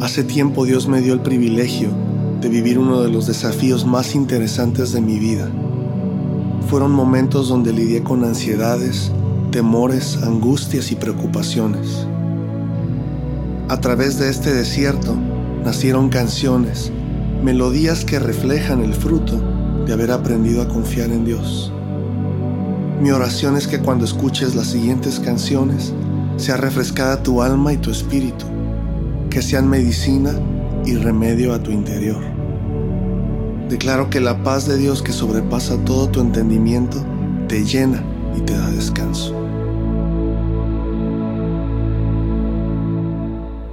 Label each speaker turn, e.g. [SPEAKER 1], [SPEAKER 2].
[SPEAKER 1] Hace tiempo Dios me dio el privilegio de vivir uno de los desafíos más interesantes de mi vida. Fueron momentos donde lidié con ansiedades, temores, angustias y preocupaciones. A través de este desierto nacieron canciones, melodías que reflejan el fruto de haber aprendido a confiar en Dios. Mi oración es que cuando escuches las siguientes canciones, sea refrescada tu alma y tu espíritu, que sean medicina y remedio a tu interior. Declaro que la paz de Dios que sobrepasa todo tu entendimiento te llena y te da descanso.